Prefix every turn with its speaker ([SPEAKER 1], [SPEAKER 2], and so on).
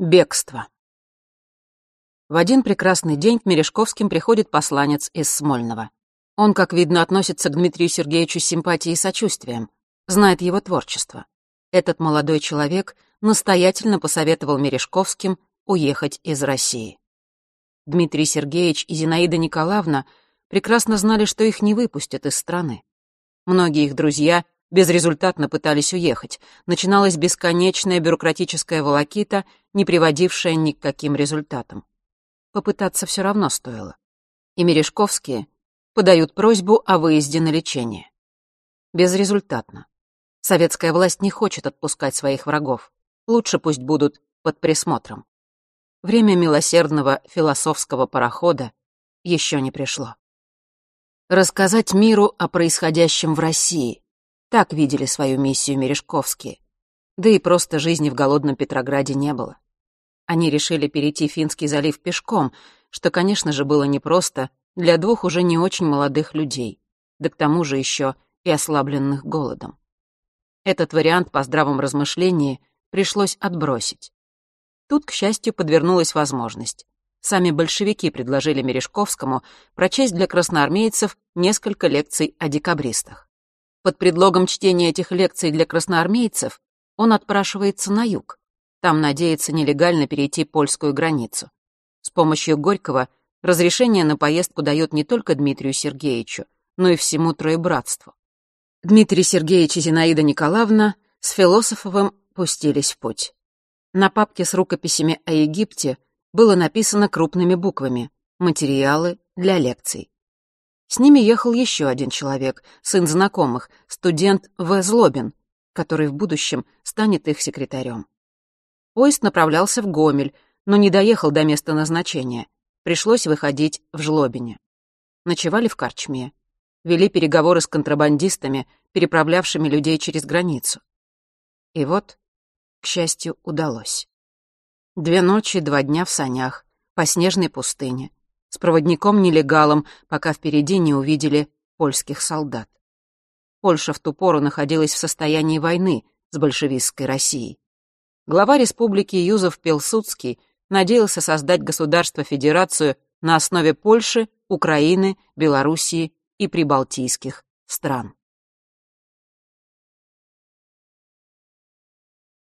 [SPEAKER 1] Бегство. В один прекрасный день к Мережковским приходит посланец из Смольного. Он, как видно, относится к Дмитрию Сергеевичу с симпатией и сочувствием, знает его творчество. Этот молодой человек настоятельно посоветовал Мережковским уехать из России. Дмитрий Сергеевич и Зинаида Николаевна прекрасно знали, что их не выпустят из страны. Многие их друзья безрезультатно пытались уехать. Начиналась бесконечная бюрократическая волокита, не приводившая ни к каким результатам. Попытаться все равно стоило. И Мережковские подают просьбу о выезде на лечение. Безрезультатно. Советская власть не хочет отпускать своих врагов. Лучше пусть будут под присмотром. Время милосердного философского парохода еще не пришло. Рассказать миру о происходящем в России, так видели свою миссию Мережковские. Да и просто жизни в голодном Петрограде не было. Они решили перейти Финский залив пешком, что, конечно же, было непросто для двух уже не очень молодых людей, да к тому же еще и ослабленных голодом. Этот вариант по здравом размышлении пришлось отбросить. Тут, к счастью, подвернулась возможность. Сами большевики предложили Мережковскому прочесть для красноармейцев несколько лекций о декабристах. Под предлогом чтения этих лекций для красноармейцев он отпрашивается на юг. Там надеется нелегально перейти польскую границу. С помощью Горького разрешение на поездку дает не только Дмитрию Сергеевичу, но и всему Троебратству. Дмитрий Сергеевич и Зинаида Николаевна с Философовым пустились в путь. На папке с рукописями о Египте было написано крупными буквами «Материалы для лекций». С ними ехал еще один человек, сын знакомых, студент В. Злобин, который в будущем станет их секретарем. Поезд направлялся в Гомель, но не доехал до места назначения. Пришлось выходить в Жлобине. Ночевали в Карчме. Вели переговоры с контрабандистами, переправлявшими людей через границу. И вот, к счастью, удалось. Две ночи, два дня в санях, по снежной пустыне с проводником-нелегалом, пока впереди не увидели польских солдат. Польша в ту пору находилась в состоянии войны с большевистской Россией. Глава республики Юзов Пилсудский надеялся создать государство-федерацию на основе Польши, Украины, Белоруссии и прибалтийских стран.